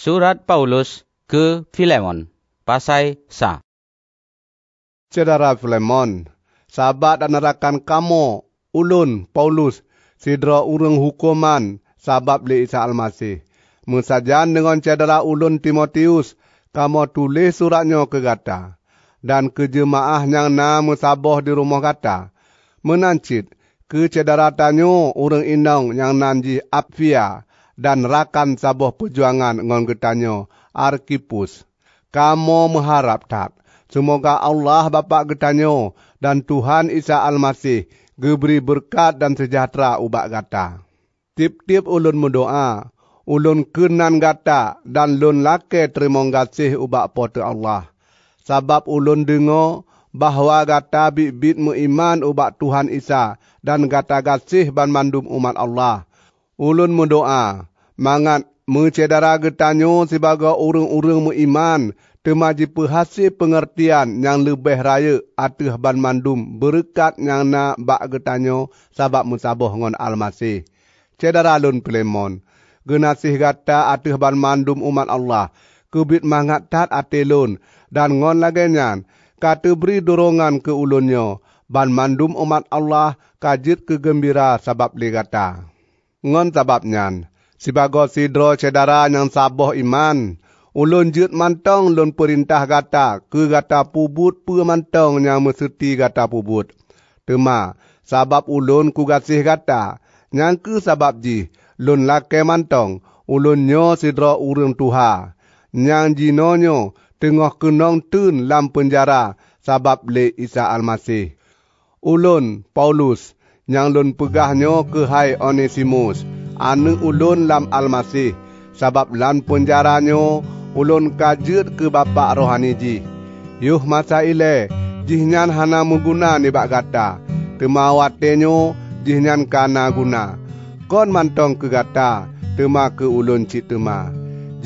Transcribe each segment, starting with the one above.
Surat Paulus ke Filemon. Pasai sa. Saudara Filemon, sahabat dan rakan kamu, ulun Paulus, sidra urang hukuman, sabab li Isa Almasih. Mesajan dengan cedera ulun Timotius, kamu tulis suratnya ke gata. Dan ke jemaah yang nama saboh di rumah gata. Menancit, ke cedera tanyo urang indang yang nanji Apfia dan rakan saboh perjuangan ngon getanyo Arkipus. Kamu mengharap tak, semoga Allah Bapa getanyo dan Tuhan Isa Almasih geberi berkat dan sejahtera ubak gata. Tip-tip ulun mendoa, ulun kenan gata dan lun lake terima kasih ubak pote Allah. Sabab ulun dengar bahawa gata bit-bit iman ubak Tuhan Isa dan gata kasih ban mandum umat Allah. Ulun mendoa, mangat mencedara getanyo sebagai orang-orang iman temaji perhasil pengertian yang lebih raya atih ban mandum berkat yang nak bak getanyo sabab musaboh ngon almasih. Cedara lun pelemon, genasih gata atih ban mandum umat Allah, kubit mangat tat atelun dan ngon lagi nyan, kata beri dorongan ke ulunyo, ban mandum umat Allah kajit kegembira sabab ligata. Ngon sabab nyan, sebagai sidro cedara yang saboh iman, ulun jut mantong lun perintah gata. Ke gata pubut pu mantong yang meserti gata pubut. Tema, sabab ulun ku gasih gata, yang ke sabab ji, lun lake mantong, ulun nyo sidro urung tuha. Yang jinonyo tengah kenong tun lam penjara. Sabab le Isa Almasih. Ulun Paulus yang lun pegahnya ke hai Onesimus. Anu ulun lam almasih. Sabab lan penjaranyo ulun kajut ke bapa rohani ji. Yuh masa ile jihnyan hana muguna ni bak gata. Temawatenyo jihnyan kana guna. Kon mantong ke gata tema ke ulun cik tema.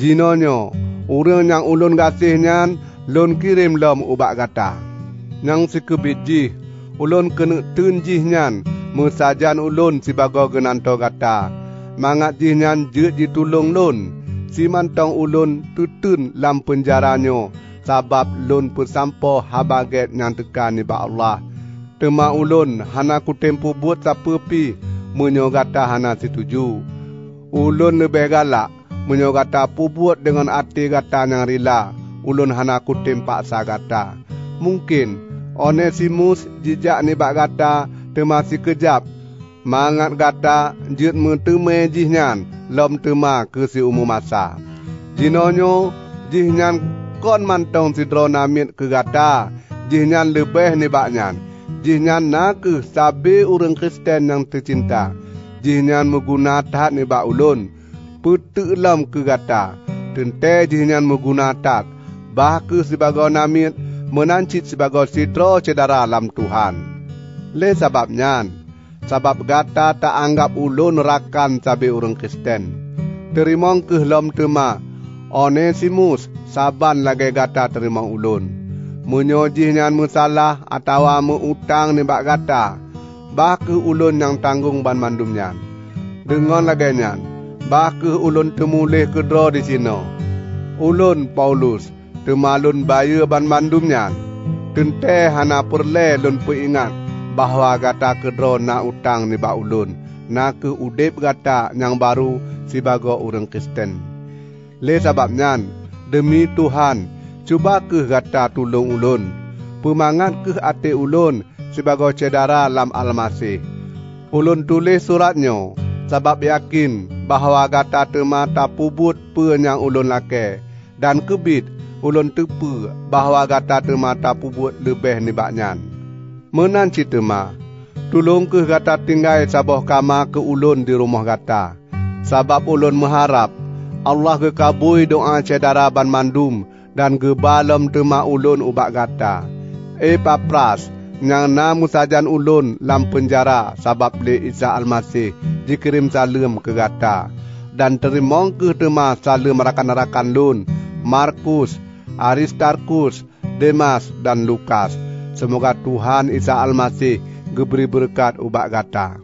Jinonyo urang yang ulun gasihnya lun kirim lom ubak gata. Yang sikebit jih ulun kena tunjih nyan mesajan ulun sebagai genanto kata mangat jih nyan je ditulung lun. Si mantong ulun tutun lam penjaranyo sabab lun persampo habaget nyan tekan ni ba Allah. Tema ulun hana ku tempo buat sapepi menyogata hana setuju ulun lebih galak menyogata pubuat dengan ati gata yang rila. Ulun hana ku tempak sagata mungkin Onesimus jejak ni bak gata temasi kejap. Mangat gata jut mentemen jihnyan lom tema ke si umum masa. Jinonyo jihnyan kon mantong si dronamit ke gata. Jihnyan lebih ni baknyan. Jihnyan nak ke sabi orang Kristen yang tercinta. Jihnyan mengguna tat ni bak ulun. Putu lom ke gata. Tente jihnyan mengguna tat. Bah ke sebagai namit menancit sebagai sidro cedara alam Tuhan. Le sebabnya, sebab gata tak anggap ulun rakan cabai orang Kristen. Terima ke lom tema, Onesimus saban lagi gata terima ulun. Menyojihnya musalah atau mengutang ni bak gata, bah ke ulun yang tanggung ban mandumnya. Dengan lagi nyan, bah ke ulun temulih kedro di sini. Ulun Paulus, temalun bayu ban mandumnya. Tente hana perle lun ingat bahawa gata kedro na utang ni ba ulun. Na ke udep gata yang baru sebagai orang Kristen. Le sebabnya, demi Tuhan, cuba ke gata tulung ulun. Pemangat ke ate ulun sebagai cedara lam almasih. Ulun tulis suratnya sebab yakin bahawa gata temata pubut penyang ulun lake dan kebit ulun tepu bahawa gata temata pubut lebih nibaknyan. Menan citema, tulung ke gata tinggal saboh kama ke ulun di rumah gata. Sabab ulun mengharap Allah ke kabui doa cedara ban mandum dan ke balem tema ulun ubak gata. E papras, yang namu sajan ulun lam penjara sabab le Isa Almasih dikirim salam ke gata. Dan terima ke tema salam rakan-rakan lun, Markus, Aristarkus, Demas dan Lukas. Semoga Tuhan Isa Almasih geberi berkat ubak gata.